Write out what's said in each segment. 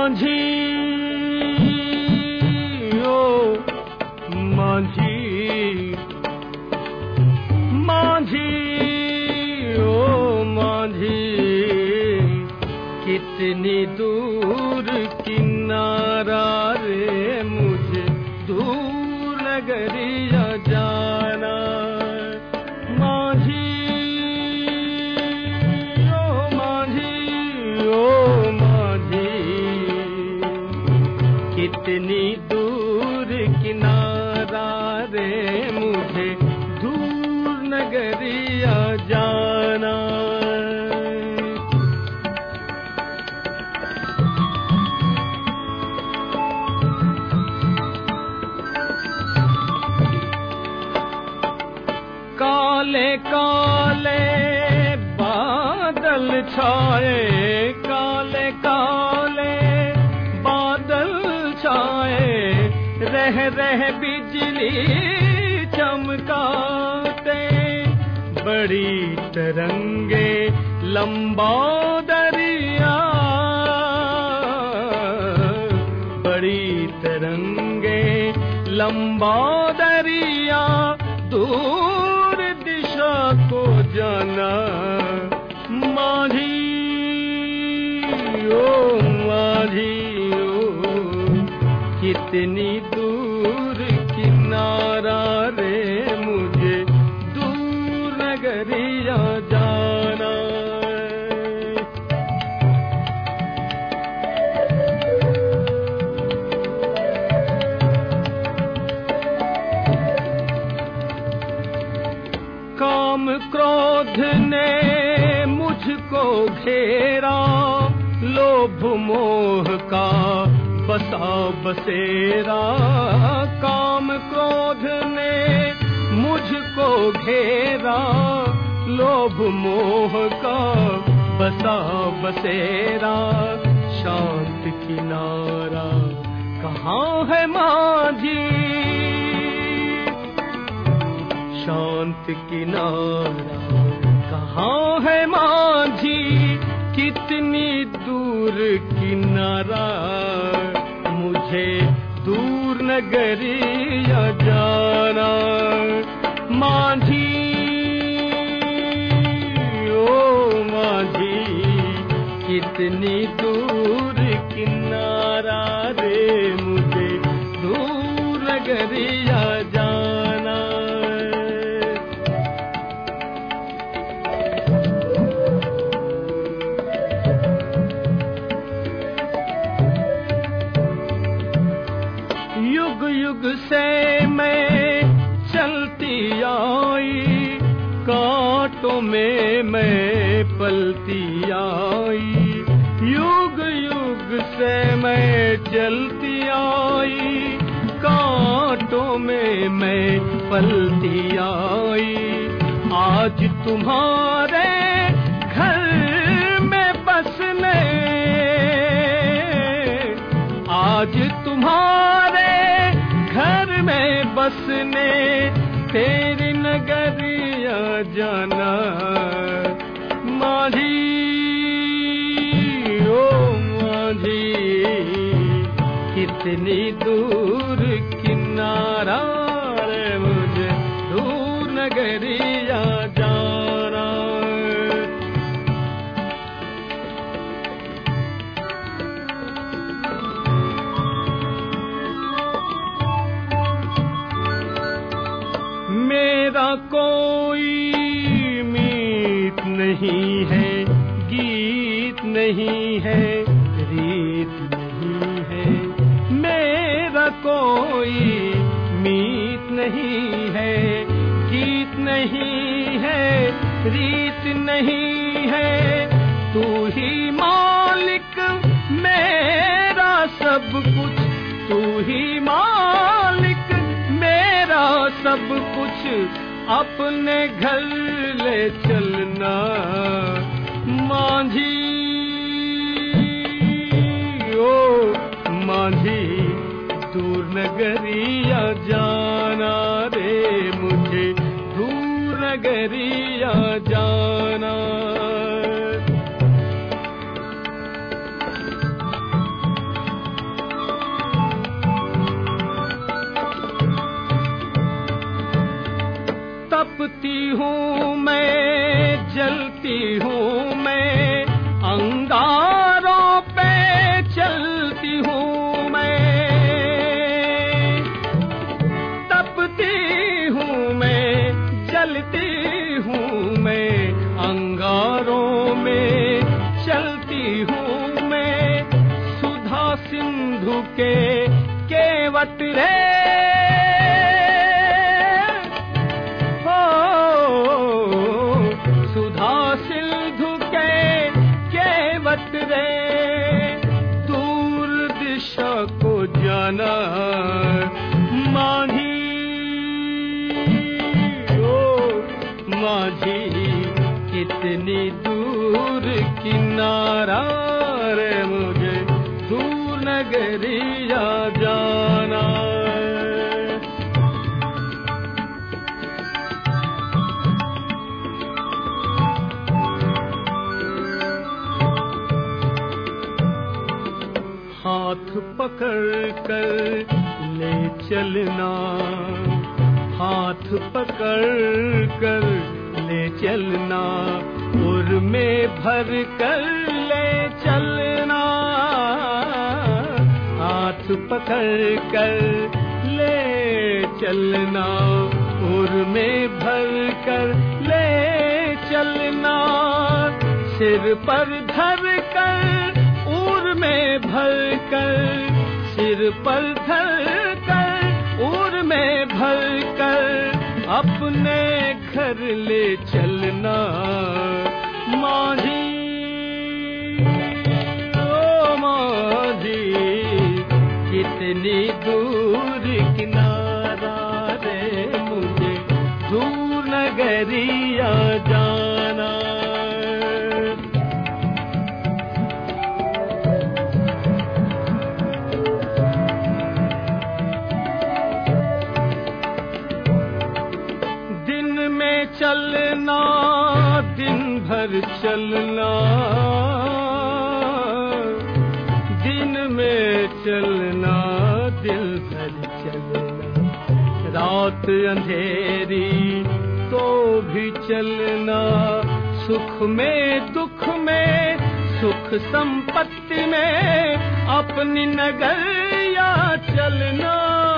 माझी कितनी दूर बड़ी तरंगे लंबा दरिया बड़ी तरंगे लंबा दरिया दूर ने मुझको घेरा, लोभ मोह का बसा बसेरा काम क्रोध ने मुझको घेरा, लोभ मोह का बसा बसेरा शांत किनारा, कहाँ है माझी? शांत किनारा। कहाँ है माझी? कितनी दूर किनारा? मुझे दूर नगरिया जाना माझी, ओ माझी, कितनी दूर मैं पलती आई। युग युग से मैं चलती आई। कांटों में मैं पलती आई। आज तुम्हारे घर में बसने, आज तुम्हारे घर में बसने, तेरी नगरिया जाना रीत नहीं है, तू ही मालिक, मेरा सब कुछ। तू ही मालिक, मेरा सब कुछ। अपने घर ले चलना, माझी। ओ, माझी, दूर नगरिया पकड़ कर ले चलना। हाथ पकड़ कर ले चलना। उर में भर कर ले चलना। हाथ पकड़ कर ले चलना। उर में भर कर ले चलना। सिर पर सिर पर धर कर उर में भर कर अपने घर ले चलना। माझी ओ माझी कितनी दूर किनारा रे मुझे, दूर नगरिया चलना दिन में चलना, दिल भर चलना। रात अंधेरी तो भी चलना, सुख में, दुख में, सुख संपत्ति में, अपनी नगरिया चलना।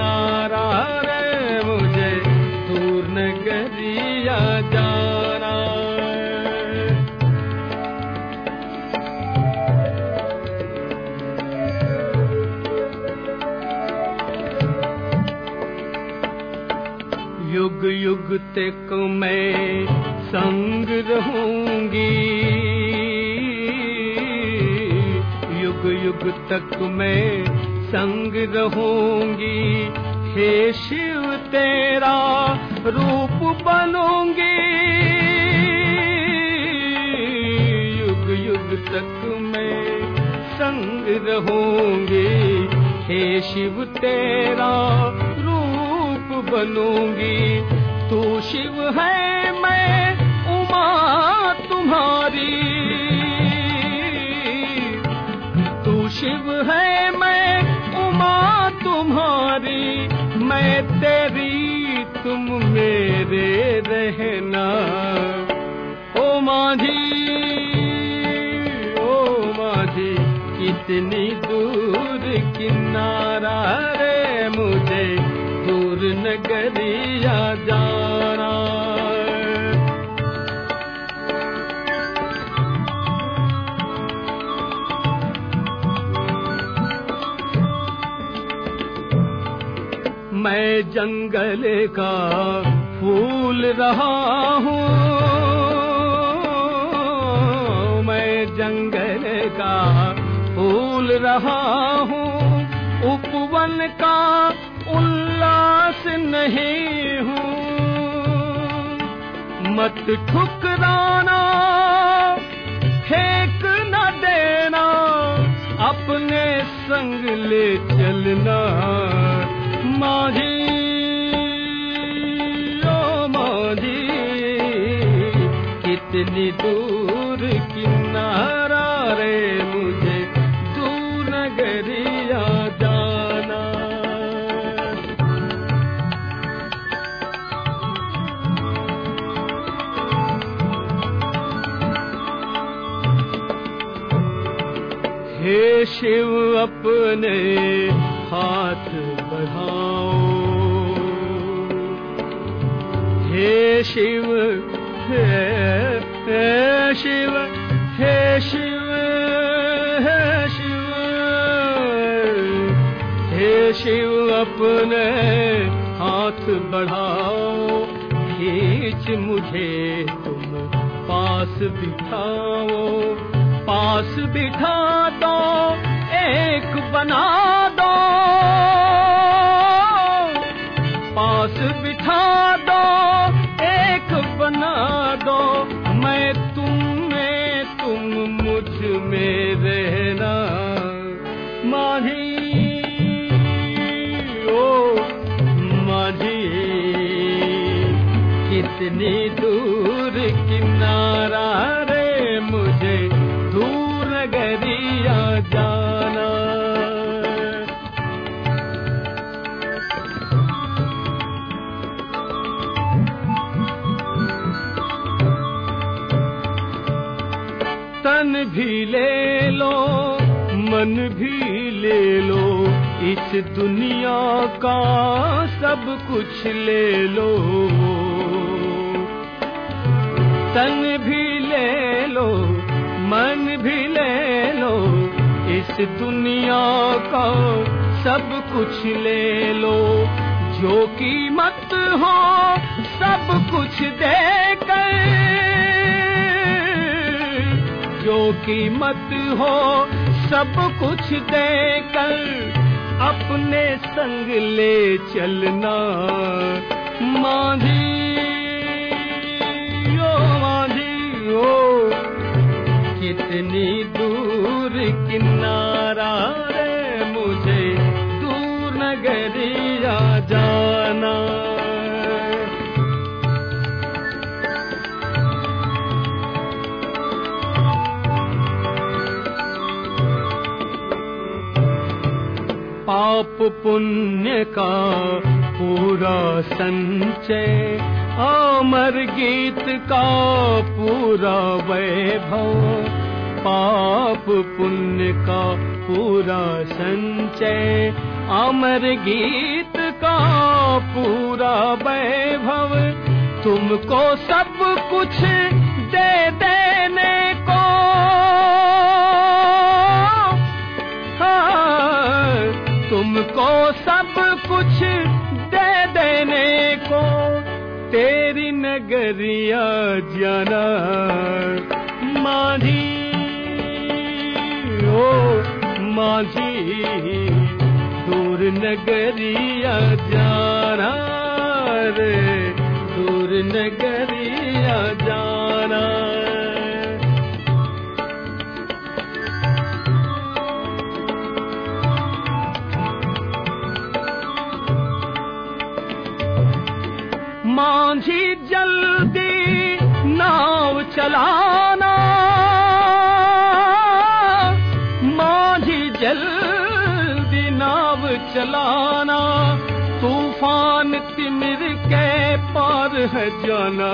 किनारा रे मुझे दूर नगरिया जाना। युग युग तक मैं संग रहूँगी। युग युग तक मैं संग रहूँगी, हे शिव तेरा रूप बनूँगी। युग युग तक मैं संग रहूँगी, हे शिव तेरा रूप बनूँगी। तू शिव है, मैं उमा, तुम्हारी मेरे रहना। ओ माझी ओ माझी कितनी दूर किनारा रे मुझे दूर नगरिया जाना। मैं जंगल का फूल रहा हूँ। मैं जंगल का फूल रहा हूँ। उपवन का उल्लास नहीं हूँ। मत ठुकराना, फेंक न देना, अपने संग ले चलना। माझी ओ माझी कितनी कितनी दूर किनारा रे मुझे दूर नगरिया जाना। हे शिव, अपने हाथ बढ़ाओ। हे शिव शिव अपने हाथ बढ़ाओ खींच मुझे तुम पास बिठाओ। पास बिठा दो एक बना मन भी ले लो। इस दुनिया का सब कुछ ले लो। तन भी ले लो, मन भी ले लो। इस दुनिया का सब कुछ ले लो। जो कीमत हो, सब कुछ देकर। जो कीमत हो सब कुछ देकर अपने संग ले चलना। मांझी पुण्य का पूरा संचय अमर गीत का पूरा वैभव, पाप पुण्य का पूरा संचय अमर गीत का पूरा वैभव, तुमको सब कुछ कुछ दे देने को, तेरी नगरिया जाना। माझी, ओ माझी, दूर नगरिया जाना रे, दूर नगरिया जाना। मांझी जल्दी नाव चलाना। मांझी जल्दी नाव चलाना। तूफ़ान तिमिर के पार है जाना।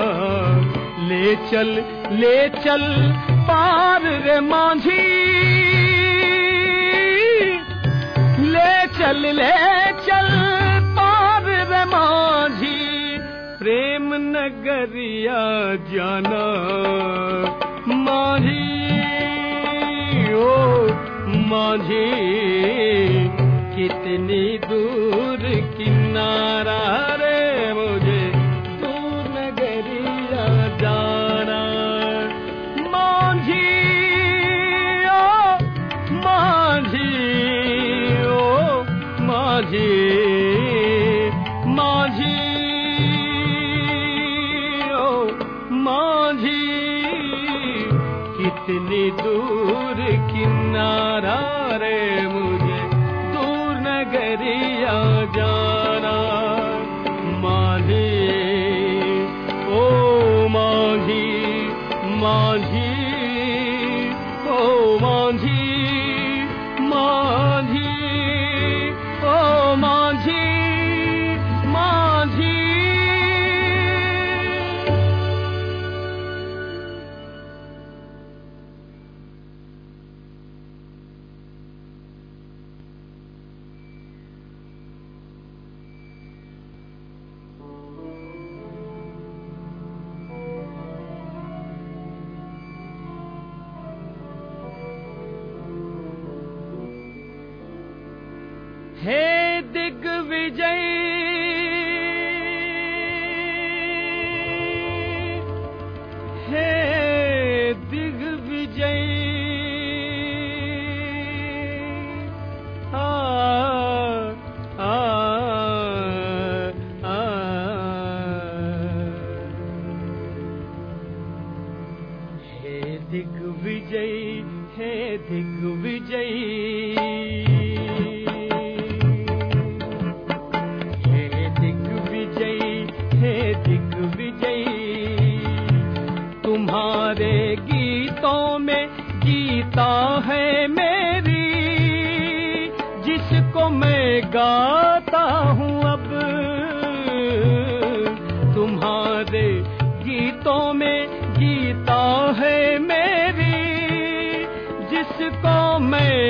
ले चल ले चल, पार रे मांझी। ले चल, ले नगरिया जाना। माझी ओ माझी कितनी दूर माझी माझी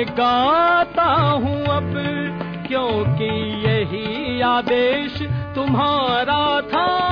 गाता हूँ अब क्योंकि यही आदेश तुम्हारा था।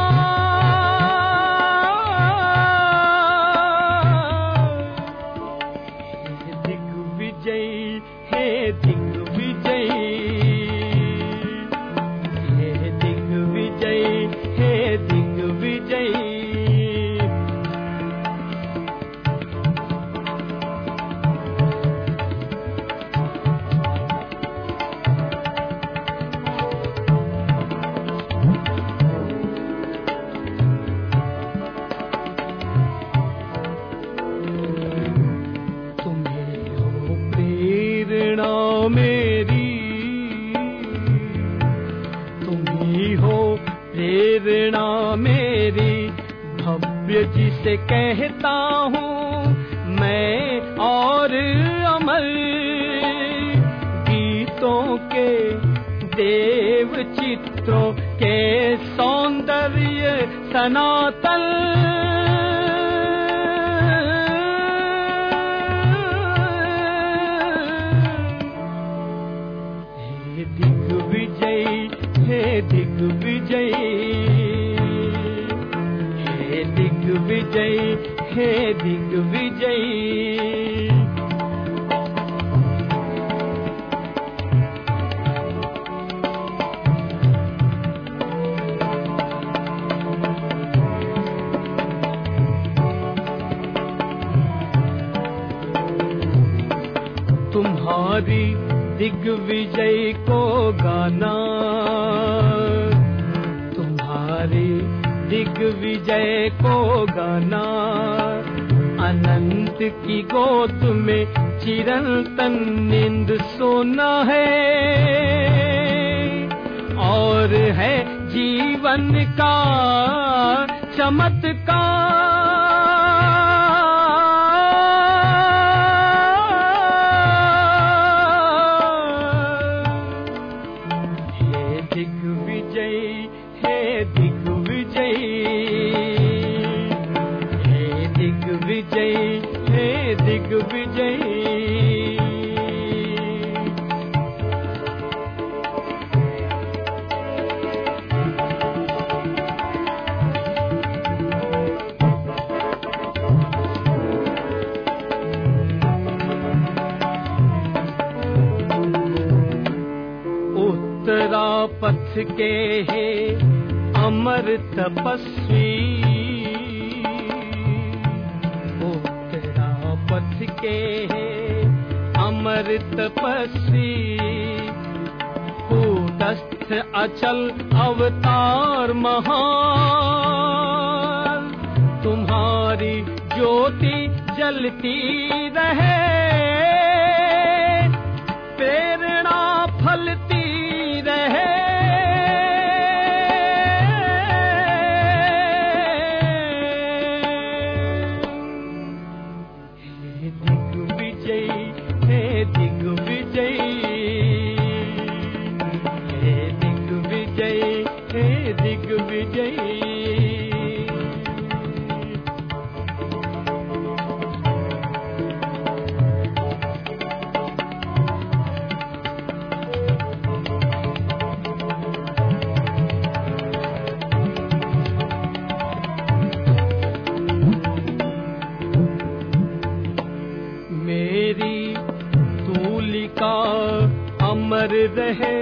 दिग्विजय हे दिग्विजय हे दिग्विजय तुम्हारी दिग्विजय को गाना। दिग्विजय को गाना। अनंत की गोद में चिरंतन नींद सोना है। और है जीवन का चमत्कार। के है अमर तपस्वी। उत्तरा पथ के है अमर तपस्वी। कूटस्थ अचल अवतार महान, तुम्हारी ज्योति जलती रहे। प्रेरणा फलती रहे। अमर रहे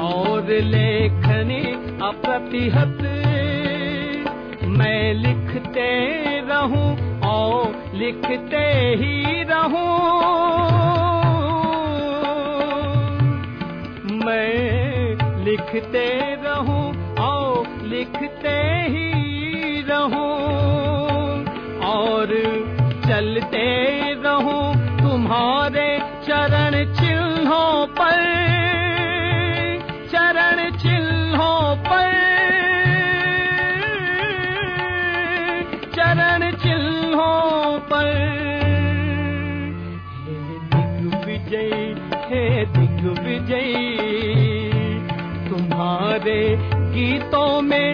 और लेखनी अप्रतिहत। मैं लिखते रहूँ और लिखते ही रहूँ। मैं लिखते रहूँ और लिखते ही रहूँ और चलते गीतों में